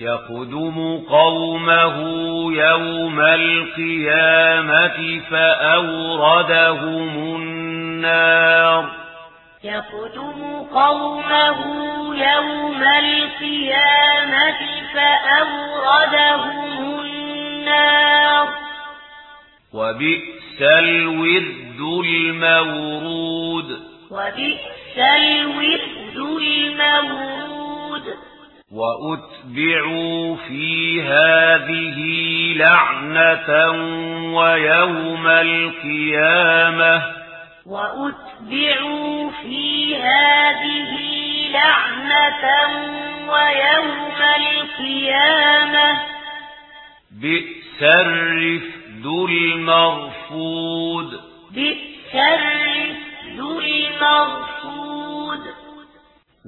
يقدم قومه يوم القيامة فأوردهم النار يقدم قومه يوم القيامة فأوردهم النار وبئس الورد المورود وبئس الورد المورود وَأُتْبِعُوا فِي هَذِهِ لَعْنَةً وَيَوْمَ الْقِيَامَةِ وَأُتْبِعُوا فِي هَذِهِ لَعْنَةً وَيَوْمَ الْقِيَامَةِ بِئْسَ الرِّفْدُ الْمَرْفُودُ بِئْسَ الرِّفْدُ الْمَرْفُودُ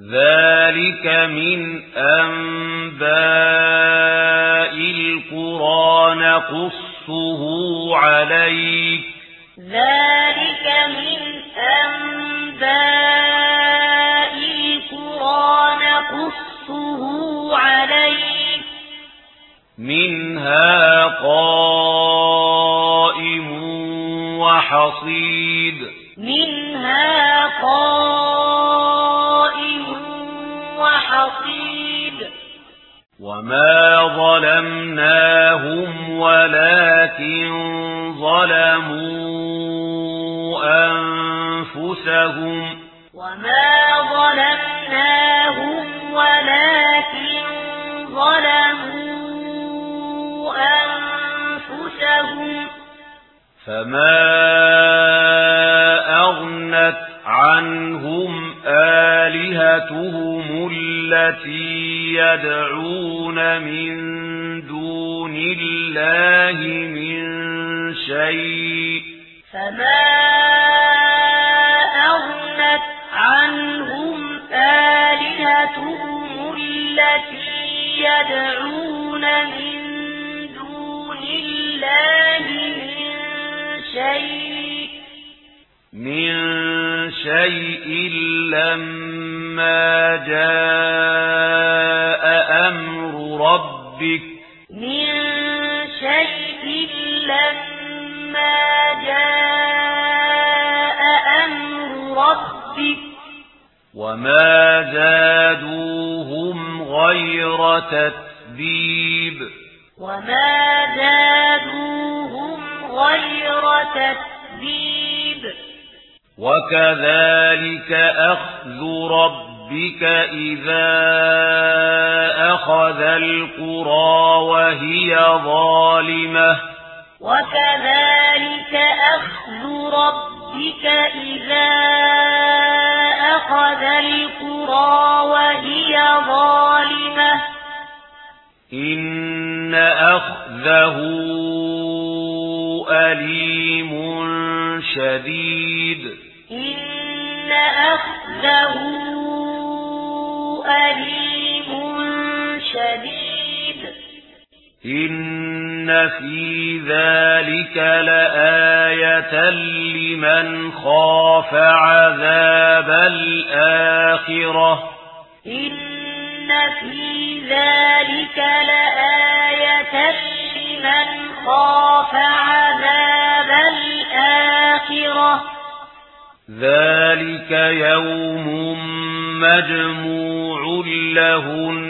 ذلك من أنباء القرآن قَصَصُهُ عليك ذلك من أنباء القرآن قَصَصُهُ عليك منها قائم وحصيد منها قائم وما ظلمناهم ولكن ظلموا أنفسهم وما ظلمناهم ولكن ظلموا أنفسهم فما أغنت عنهم آلهتهم التي يدعون تدعون من دون الله من شيء فما أغنت عنهم آلهتهم التي يدعون من دون الله من شيء من شيء لما جاء من شيء لما جاء أمر ربك وما زادوهم غير تتبيب وما زادوهم غير تتبيب وكذلك أخذ ربك إذا أخذ القرى وهي ظالمة. وكذلك أخذ ربك إذا أخذ القرى وهي ظالمة. إن أخذه أليم شديد. إن أخذه إن في ذلك لآية لمن خاف عذاب الآخرة إن في ذلك لآية لمن خاف عذاب الآخرة ذلك يوم مجموع لهن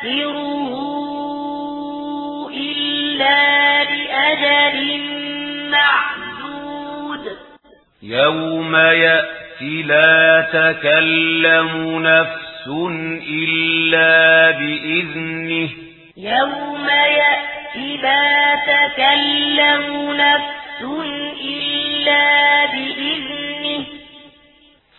تؤخره إلا لأجل معدود يوم يأتي لا تكلم نفس إلا بإذنه. يوم يأتي لا تكلم نفس إلا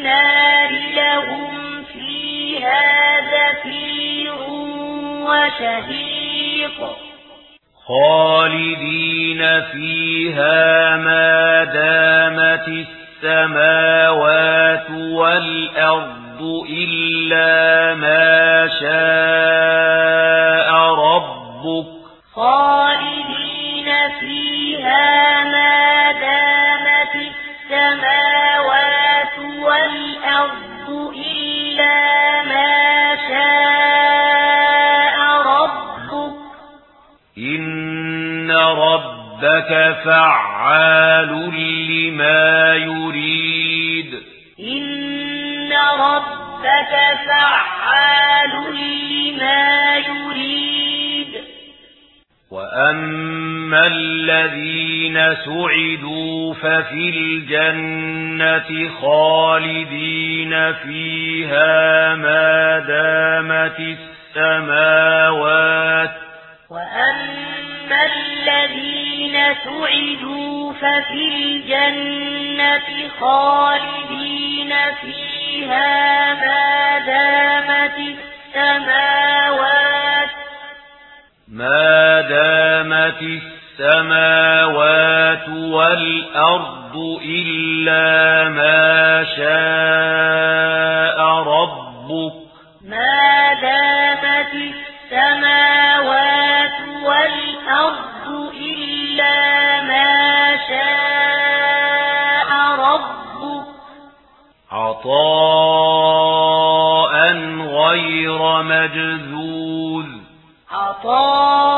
النار لهم فيها زفير وشهيق. خالدين فيها ما دامت السماوات والأرض إلا ما شاء ربك. خالدين فيها ما ربك فعال لما يريد إن ربك فعال لما يريد وأما الذين سعدوا ففي الجنة خالدين فيها ما دامت السماء سعدوا ففي الجنة خالدين فيها ما دامت السماوات ما دامت السماوات والأرض إلا ما شاء ربك عطاء غير مجذوذ. عطاء غير مجذوذ